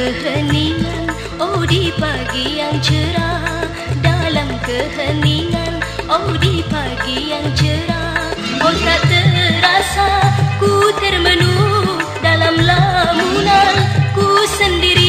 keheningan. Oh di pagi yang cerah Dalam keheningan. Oh di pagi yang cerah Oh tak terasa Ku termenung Dalam lamunan. Ku sendiri